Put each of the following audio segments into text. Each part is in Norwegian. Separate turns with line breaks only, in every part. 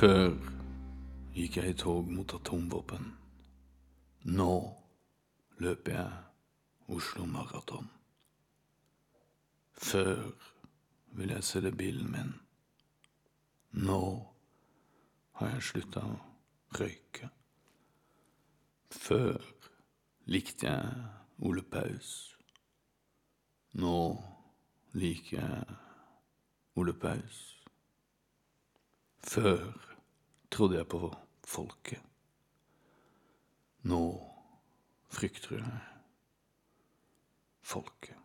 Før gikk jeg i tog mot atomvåpen. Nå løper jeg Oslo Maraton. Før ville jeg selge bilen min. Nå har jeg slutta å røyke. Før likte jeg Ole Paus. Nå liker jeg Ole Paus. Før trodde jeg på folket. Nå frykter jeg folket.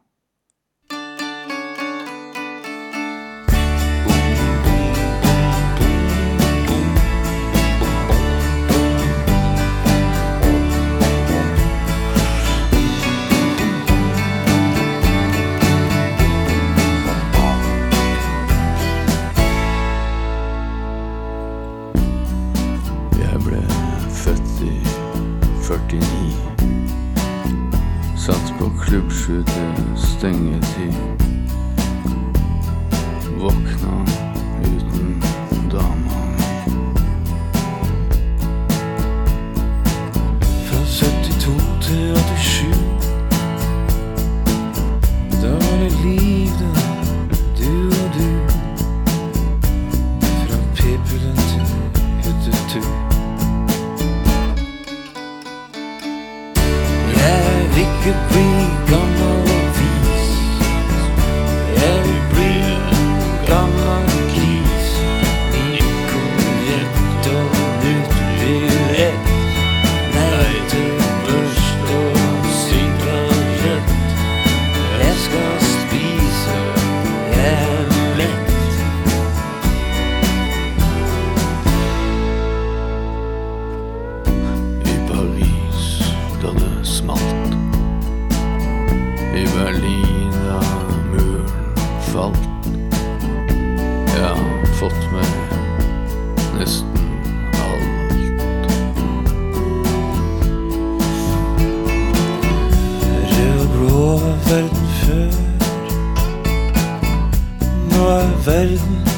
49. Satt på klubbskyte stengetid. Våkna uten dama.
Fra 72 til 87
fått med nesten alt.
Rød og blå var verden før Nå er verden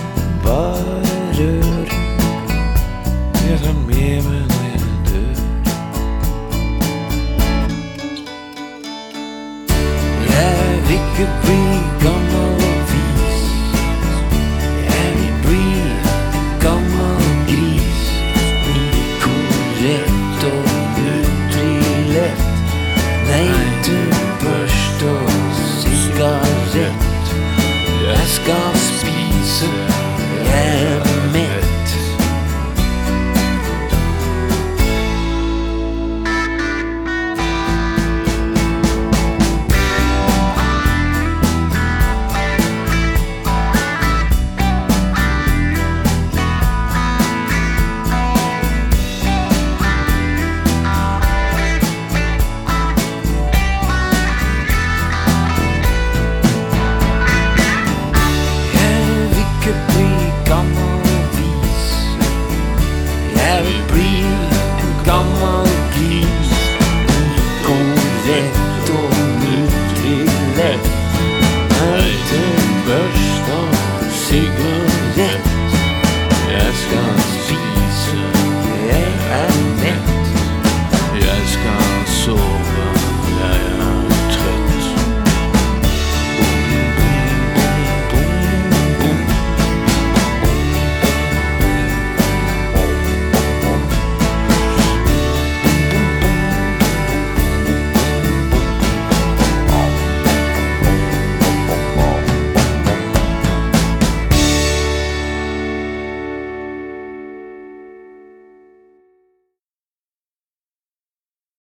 breathe and come